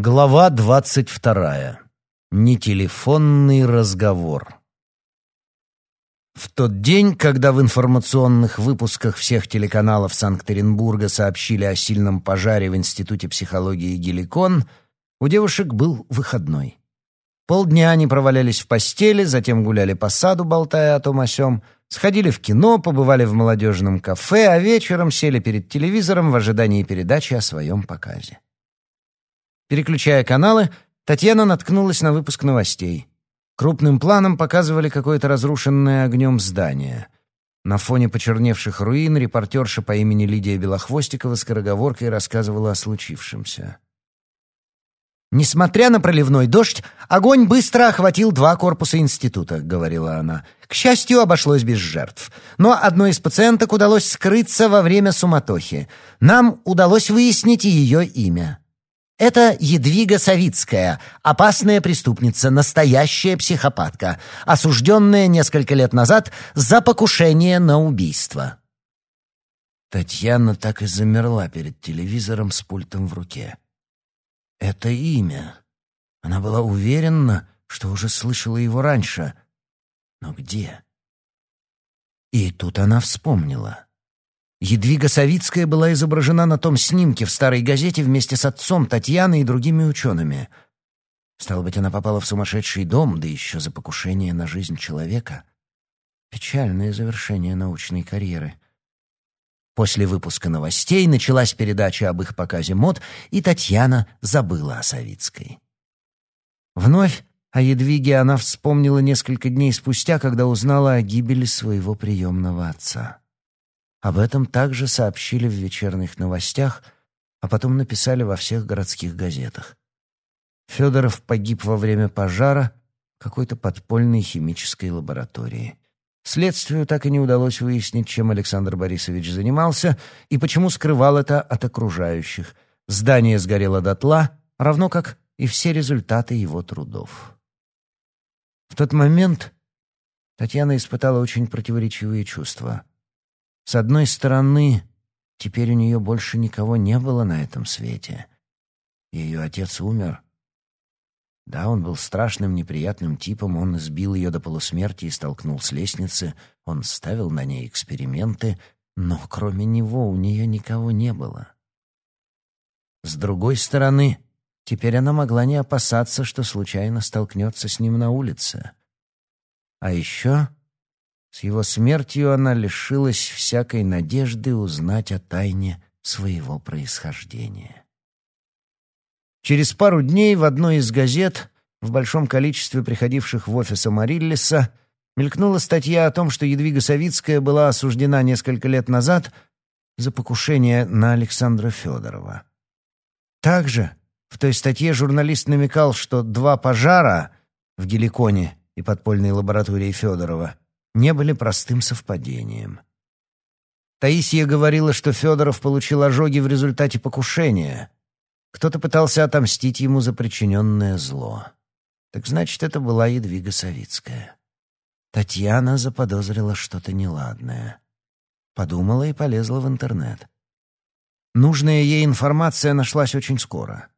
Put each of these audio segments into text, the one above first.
Глава двадцать вторая. Нетелефонный разговор. В тот день, когда в информационных выпусках всех телеканалов Санкт-Петербурга сообщили о сильном пожаре в Институте психологии Геликон, у девушек был выходной. Полдня они провалялись в постели, затем гуляли по саду, болтая о том о сём, сходили в кино, побывали в молодежном кафе, а вечером сели перед телевизором в ожидании передачи о своем показе. Переключая каналы, Татьяна наткнулась на выпуск новостей. Крупным планом показывали какое-то разрушенное огнем здание. На фоне почерневших руин репортерша по имени Лидия Белохвостикова скороговоркой рассказывала о случившемся. «Несмотря на проливной дождь, огонь быстро охватил два корпуса института», — говорила она. «К счастью, обошлось без жертв. Но одной из пациенток удалось скрыться во время суматохи. Нам удалось выяснить ее имя. Это Едвига Савицкая, опасная преступница, настоящая психопатка, осужденная несколько лет назад за покушение на убийство. Татьяна так и замерла перед телевизором с пультом в руке. Это имя. Она была уверена, что уже слышала его раньше. Но где? И тут она вспомнила. Едвига Савицкая была изображена на том снимке в старой газете вместе с отцом Татьяны и другими учеными. Стало быть, она попала в сумасшедший дом, да еще за покушение на жизнь человека. Печальное завершение научной карьеры. После выпуска новостей началась передача об их показе мод, и Татьяна забыла о Савицкой. Вновь о Едвиге она вспомнила несколько дней спустя, когда узнала о гибели своего приемного отца. Об этом также сообщили в вечерних новостях, а потом написали во всех городских газетах. Федоров погиб во время пожара какой-то подпольной химической лаборатории. Следствию так и не удалось выяснить, чем Александр Борисович занимался и почему скрывал это от окружающих. Здание сгорело дотла, равно как и все результаты его трудов. В тот момент Татьяна испытала очень противоречивые чувства. С одной стороны, теперь у нее больше никого не было на этом свете. Ее отец умер. Да, он был страшным, неприятным типом, он избил ее до полусмерти и столкнул с лестницы, он ставил на ней эксперименты, но кроме него у нее никого не было. С другой стороны, теперь она могла не опасаться, что случайно столкнется с ним на улице. А еще с его смертью она лишилась всякой надежды узнать о тайне своего происхождения. Через пару дней в одной из газет, в большом количестве приходивших в офис Амариллиса, мелькнула статья о том, что Едвига Савицкая была осуждена несколько лет назад за покушение на Александра Федорова. Также в той статье журналист намекал, что два пожара в Геликоне и подпольной лаборатории Федорова не были простым совпадением. Таисия говорила, что Федоров получил ожоги в результате покушения. Кто-то пытался отомстить ему за причиненное зло. Так значит, это была Едвига Савицкая. Татьяна заподозрила что-то неладное. Подумала и полезла в интернет. Нужная ей информация нашлась очень скоро.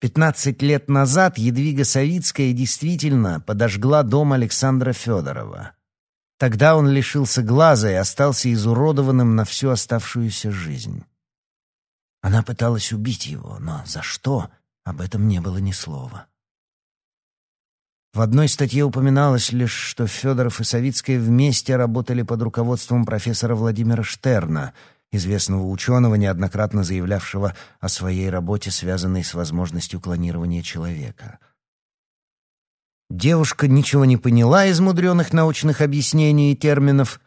Пятнадцать лет назад Едвига Савицкая действительно подожгла дом Александра Федорова. Тогда он лишился глаза и остался изуродованным на всю оставшуюся жизнь. Она пыталась убить его, но за что, об этом не было ни слова. В одной статье упоминалось лишь, что Федоров и Савицкая вместе работали под руководством профессора Владимира Штерна, известного ученого, неоднократно заявлявшего о своей работе, связанной с возможностью клонирования человека. Девушка ничего не поняла из мудреных научных объяснений и терминов,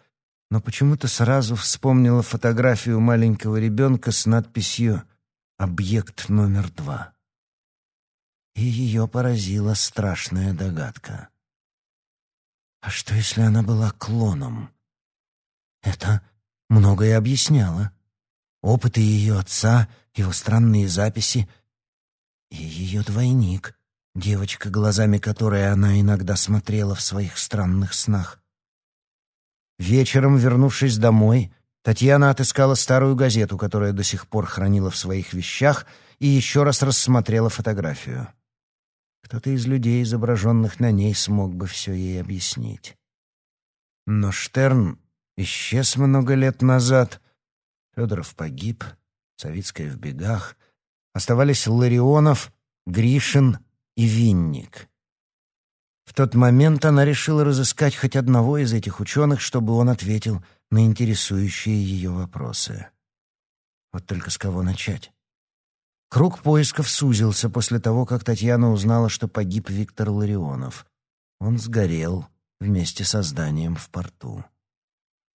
но почему-то сразу вспомнила фотографию маленького ребенка с надписью «Объект номер два». И ее поразила страшная догадка. А что, если она была клоном? Это многое объясняло. Опыты ее отца, его странные записи и ее двойник — девочка, глазами которой она иногда смотрела в своих странных снах. Вечером, вернувшись домой, Татьяна отыскала старую газету, которую до сих пор хранила в своих вещах, и еще раз рассмотрела фотографию. Кто-то из людей, изображенных на ней, смог бы все ей объяснить. Но Штерн исчез много лет назад. Федоров погиб, Савицкая в бегах. Оставались Ларионов, Гришин и Винник. В тот момент она решила разыскать хоть одного из этих ученых, чтобы он ответил на интересующие ее вопросы. Вот только с кого начать? Круг поисков сузился после того, как Татьяна узнала, что погиб Виктор Ларионов. Он сгорел вместе со зданием в порту.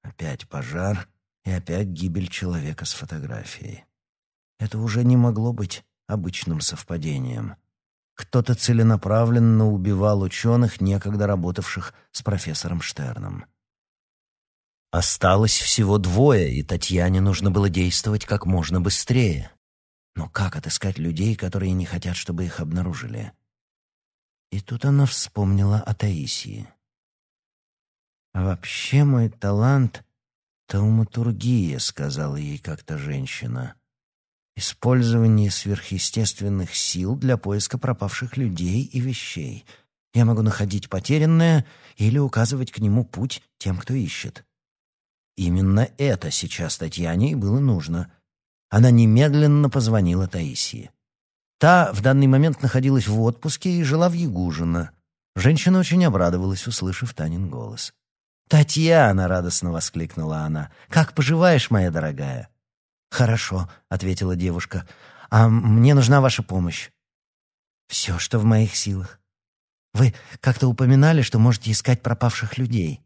Опять пожар и опять гибель человека с фотографией. Это уже не могло быть обычным совпадением. Кто-то целенаправленно убивал ученых, некогда работавших с профессором Штерном. Осталось всего двое, и Татьяне нужно было действовать как можно быстрее. Но как отыскать людей, которые не хотят, чтобы их обнаружили? И тут она вспомнила о Таисии. «А вообще мой талант — тауматургия», — сказала ей как-то женщина. «Использование сверхъестественных сил для поиска пропавших людей и вещей. Я могу находить потерянное или указывать к нему путь тем, кто ищет. Именно это сейчас Татьяне и было нужно. Она немедленно позвонила Таисии. Та в данный момент находилась в отпуске и жила в Ягужино. Женщина очень обрадовалась, услышав Танин голос. «Татьяна!» — радостно воскликнула она. «Как поживаешь, моя дорогая?» «Хорошо», — ответила девушка. «А мне нужна ваша помощь». «Все, что в моих силах. Вы как-то упоминали, что можете искать пропавших людей.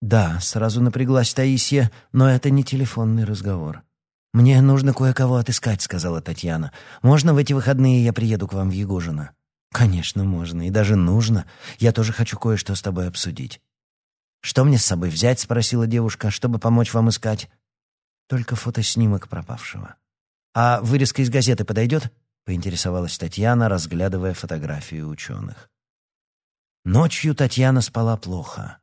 «Да», — сразу напряглась Таисия, «но это не телефонный разговор». «Мне нужно кое-кого отыскать», — сказала Татьяна. «Можно в эти выходные я приеду к вам в Егожино?» «Конечно, можно, и даже нужно. Я тоже хочу кое-что с тобой обсудить». «Что мне с собой взять?» — спросила девушка, «чтобы помочь вам искать». «Только фотоснимок пропавшего». «А вырезка из газеты подойдет?» — поинтересовалась Татьяна, разглядывая фотографии ученых. Ночью Татьяна спала плохо.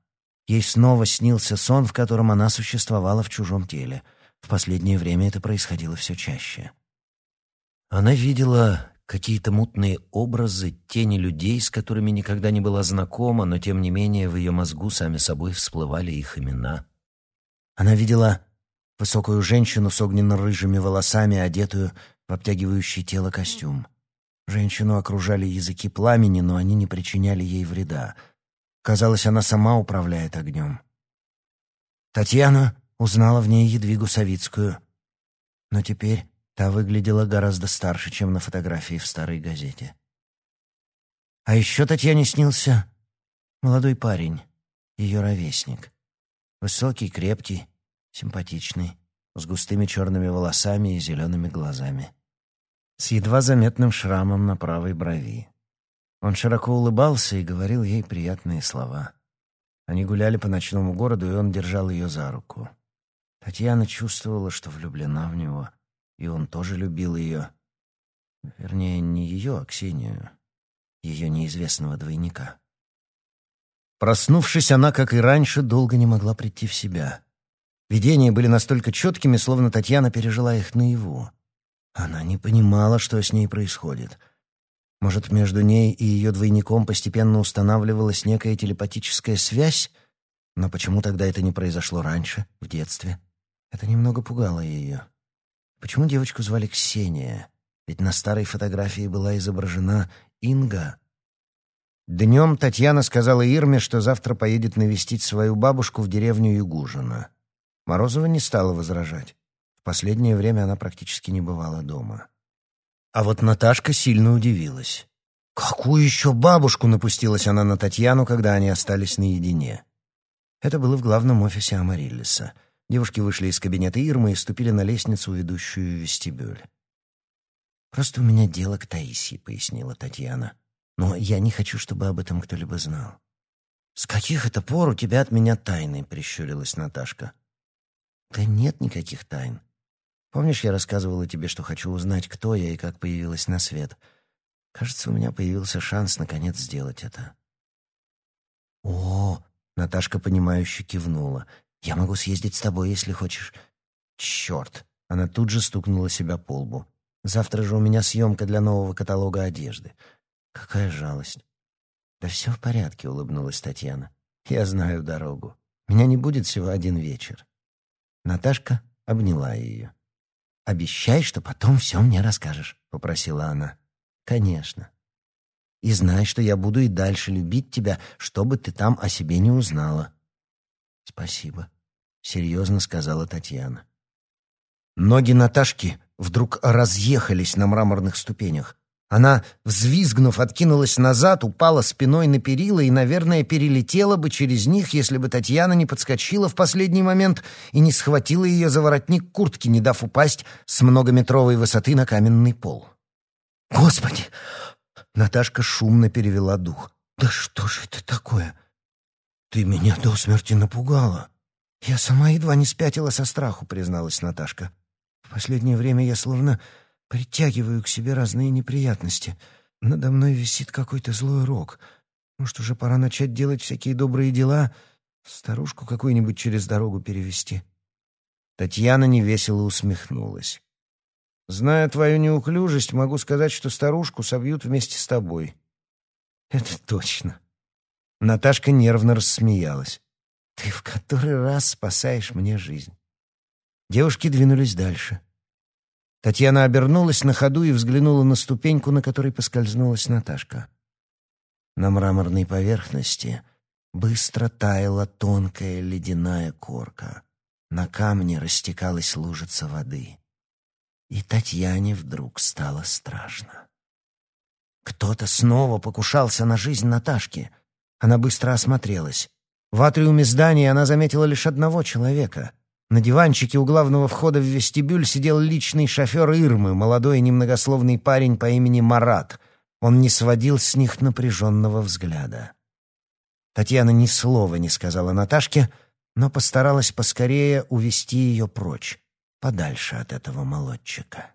Ей снова снился сон, в котором она существовала в чужом теле. В последнее время это происходило все чаще. Она видела какие-то мутные образы, тени людей, с которыми никогда не была знакома, но тем не менее в ее мозгу сами собой всплывали их имена. Она видела высокую женщину с огненно-рыжими волосами, одетую в обтягивающий тело костюм. Женщину окружали языки пламени, но они не причиняли ей вреда — Казалось, она сама управляет огнем. Татьяна узнала в ней Едвигу Савицкую, но теперь та выглядела гораздо старше, чем на фотографии в старой газете. А еще Татьяне снился молодой парень, ее ровесник. Высокий, крепкий, симпатичный, с густыми черными волосами и зелеными глазами. С едва заметным шрамом на правой брови. Он широко улыбался и говорил ей приятные слова. Они гуляли по ночному городу, и он держал ее за руку. Татьяна чувствовала, что влюблена в него, и он тоже любил ее. Вернее, не ее, а Ксению, ее неизвестного двойника. Проснувшись, она, как и раньше, долго не могла прийти в себя. Видения были настолько четкими, словно Татьяна пережила их наяву. Она не понимала, что с ней происходит — может, между ней и ее двойником постепенно устанавливалась некая телепатическая связь? Но почему тогда это не произошло раньше, в детстве? Это немного пугало ее. Почему девочку звали Ксения? Ведь на старой фотографии была изображена Инга. Днем Татьяна сказала Ирме, что завтра поедет навестить свою бабушку в деревню Югужино. Морозова не стала возражать. В последнее время она практически не бывала дома. А вот Наташка сильно удивилась. Какую еще бабушку напустилась она на Татьяну, когда они остались наедине? Это было в главном офисе Амариллиса. Девушки вышли из кабинета Ирмы и ступили на лестницу, ведущую в вестибюль. «Просто у меня дело к Таисии», — пояснила Татьяна. «Но я не хочу, чтобы об этом кто-либо знал». «С каких это пор у тебя от меня тайны?» — прищурилась Наташка. «Да нет никаких тайн. Помнишь, я рассказывала тебе, что хочу узнать, кто я и как появилась на свет? Кажется, у меня появился шанс наконец сделать это. О, Наташка понимающе кивнула. Я могу съездить с тобой, если хочешь. Черт! Она тут же стукнула себя по лбу. Завтра же у меня съемка для нового каталога одежды. Какая жалость. Да все в порядке, улыбнулась Татьяна. Я знаю дорогу. Меня не будет всего один вечер. Наташка обняла ее. «Обещай, что потом все мне расскажешь», — попросила она. «Конечно. И знай, что я буду и дальше любить тебя, что бы ты там о себе не узнала». «Спасибо», — серьезно сказала Татьяна. Ноги Наташки вдруг разъехались на мраморных ступенях. Она, взвизгнув, откинулась назад, упала спиной на перила и, наверное, перелетела бы через них, если бы Татьяна не подскочила в последний момент и не схватила ее за воротник куртки, не дав упасть с многометровой высоты на каменный пол. «Господи!» Наташка шумно перевела дух. «Да что же это такое? Ты меня до смерти напугала!» «Я сама едва не спятила со страху», — призналась Наташка. «В последнее время я словно притягиваю к себе разные неприятности. Надо мной висит какой-то злой рок. Может, уже пора начать делать всякие добрые дела, старушку какую-нибудь через дорогу перевести. Татьяна невесело усмехнулась. Зная твою неуклюжесть, могу сказать, что старушку собьют вместе с тобой. Это точно. Наташка нервно рассмеялась. Ты в который раз спасаешь мне жизнь. Девушки двинулись дальше. Татьяна обернулась на ходу и взглянула на ступеньку, на которой поскользнулась Наташка. На мраморной поверхности быстро таяла тонкая ледяная корка. На камне растекалась лужица воды. И Татьяне вдруг стало страшно. Кто-то снова покушался на жизнь Наташки. Она быстро осмотрелась. В атриуме здания она заметила лишь одного человека — на диванчике у главного входа в вестибюль сидел личный шофер Ирмы, молодой немногословный парень по имени Марат. Он не сводил с них напряженного взгляда. Татьяна ни слова не сказала Наташке, но постаралась поскорее увести ее прочь, подальше от этого молодчика.